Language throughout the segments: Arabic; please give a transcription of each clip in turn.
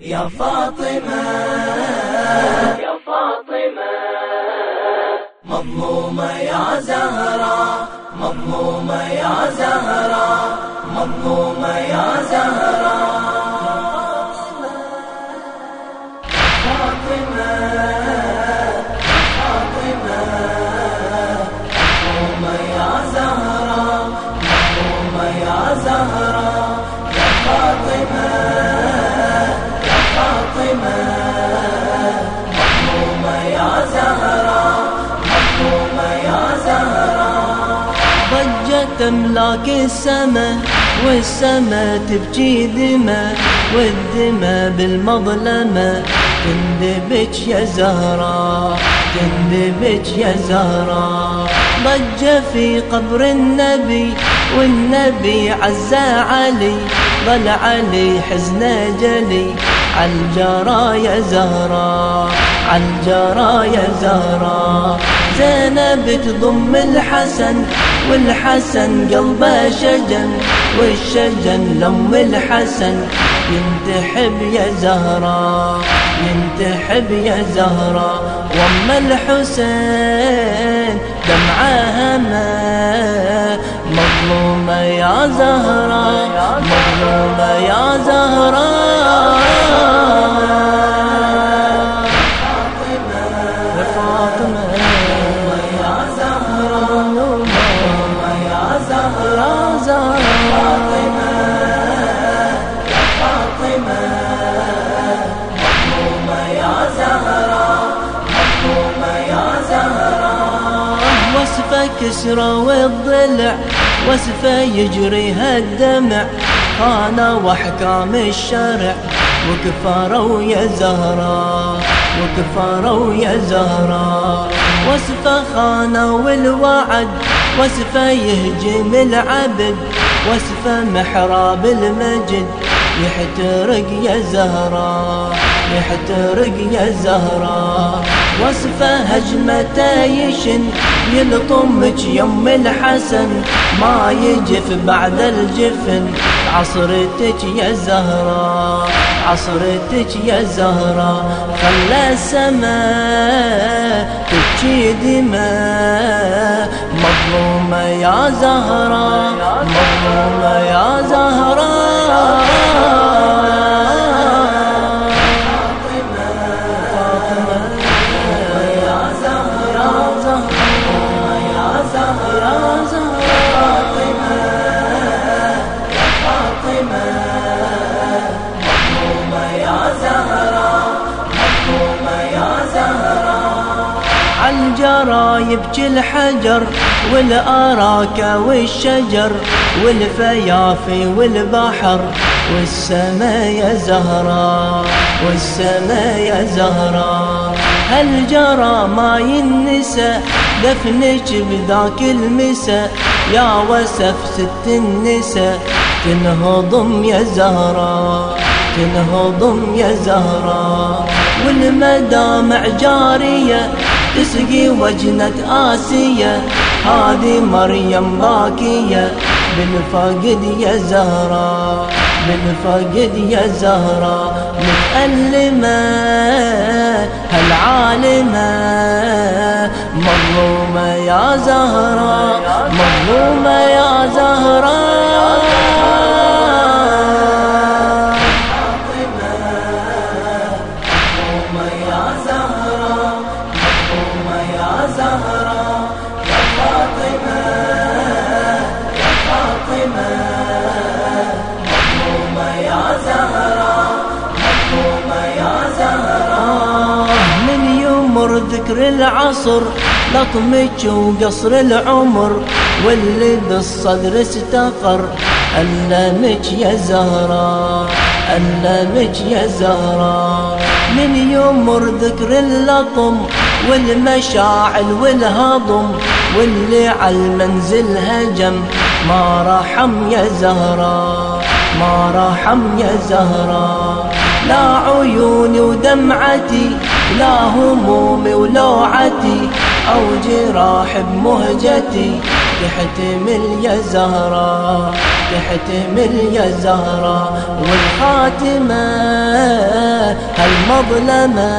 يا فاطمة. يا فاطمة. مظلومة يا زهرة. مظلومة يا زهرة. مظلومة يا زهرة. تملاك السما والسما تبكي دما والدما بالمظلمة. تندبج يا زهراء تندبج يا زهراء ضج في قبر النبي والنبي عز علي ظل علي حزن جلي. عالجرى يا زهراء عالجرى يا زهراء زينب تضم الحسن والحسن قلبه شجن والشجن لم الحسن. ينتحب يا زهراء ينتحب يا زهراء وام الحسين دمعها ما مظلومة يا زهراء مظلومة يا زهراء وصفة كسرى والضلع وصفة يجريها الدمع. خانة وحكام الشرع وكفروا يا زهراء وكفروا يا زهراء وصفة خانة والوعد وصفة يهجم العبد. وصفة محراب المجد يحترق يا زهراء يحترق يا زهراء وصفه هجمة يشن يلطمك يم الحسن ما يجف بعد الجفن. عصرتك يا زهراء عصرتك يا زهراء خلى السماء تبكي دماء. مظلومة يا زهراء مظلومة يا زهراء عالجرى يبكي الحجر والأراك والشجر والفيافي والبحر والسما يا زهراء والسما يا زهراء هل جرى ما ينسى دفنك بذاك المساء يا وسف ست النساء تنهضم يا زهراء تنهضم يا زهراء والمدامع جارية تسقي وجنة آسية. هذه مريم باكية. بالفقد يا زهراء بالفقد يا زهراء متألمة هالعالمة. مظلومة يا زهراء مظلومة يا زهراء ذكر العصر لطمك وقصر العمر واللي بالصدر استقر. ألمك يا زهراء ألمك يا زهراء من يمر ذكر اللطم والمشاعل والهضم واللي على المنزل هجم. ما رحم يا زهراء ما رحم يا زهراء لا عيوني ودمعتي لا همومي ولوعتي أو جراح بمهجتي. تحتمل يا زهراء تحتمل يا زهراء والخاتمة هالمظلمة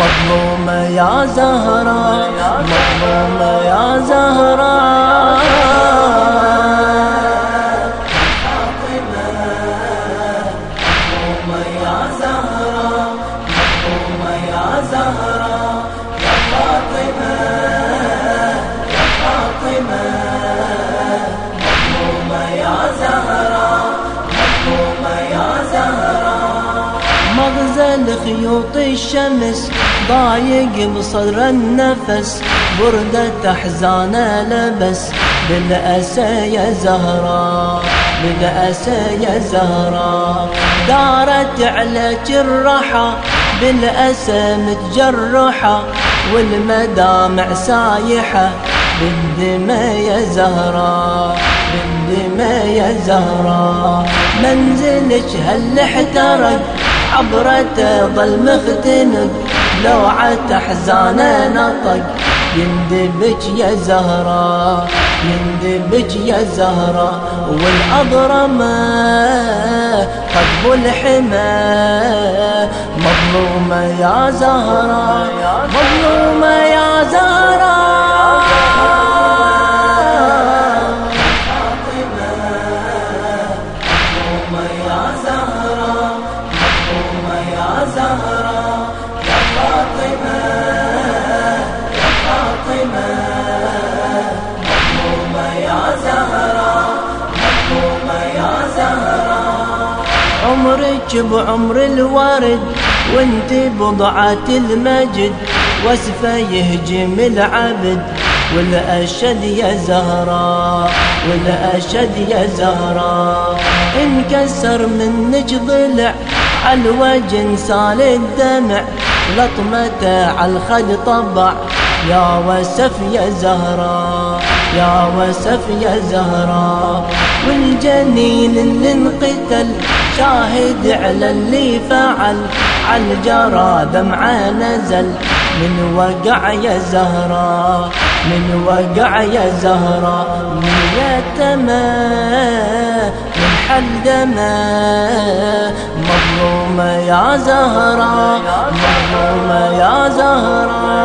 مظلومة يا زهرة مظلومة يا زهرة. خيوط الشمس ضايق بصدر النفس بردة أحزانه لبس. بالأسى يا زهراء بالأسى يا زهراء دارت على جرحة بالأسى متجرحة. والمدامع سايحة بالدمى يا زهراء بالدمى يا زهراء منزلك هل احترق؟ عبرته ظل مختنق لوعة أحزانه نطق. يندبك يا زهراء يندبك يا زهراء والأضرمة قطب الحمى مظلومة يا زهراء مظلومة يا عمرك بعمر الورد وانت بضعة المجد. وسفة يهجم العبد. والأشد يا زهراء والأشد يا زهراء انكسر منك ضلع عالوجه سال الدمع. لطمته عالخد طبع. يا وسف يا زهراء يا وسف يا زهراء والجنين اللي انقتل شاهد على اللي فعل. عالجرى دمعه نزل من وقع يا زهراء من وقع يا زهراء من يتمى دمه مظلومة يا زهراء مظلومة يا زهرة.